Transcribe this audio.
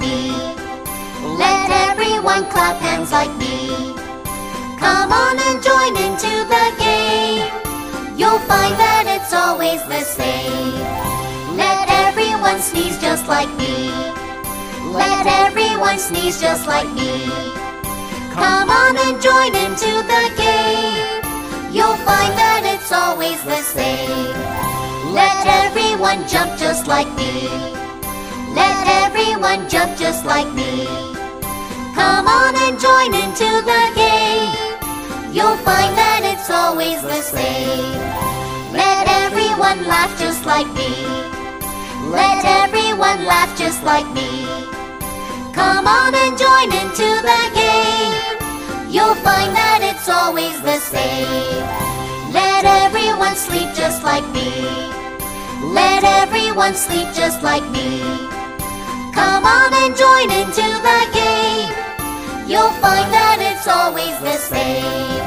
me. Let everyone clap hands like me. Come on and join into the game. You'll find that it's always the same. Let everyone sneeze just like me. Let everyone sneeze just like me. Come on and join into the game. You'll find that it's always the same. Let everyone jump just like me. Jump just like me. Come on and join into the game. You'll find that it's always the same. Let everyone laugh just like me. Let everyone laugh just like me. Come on and join into the game. You'll find that it's always the same. Let everyone sleep just like me. Let everyone sleep just like me. Come on and join into the game. You'll find that it's always the same.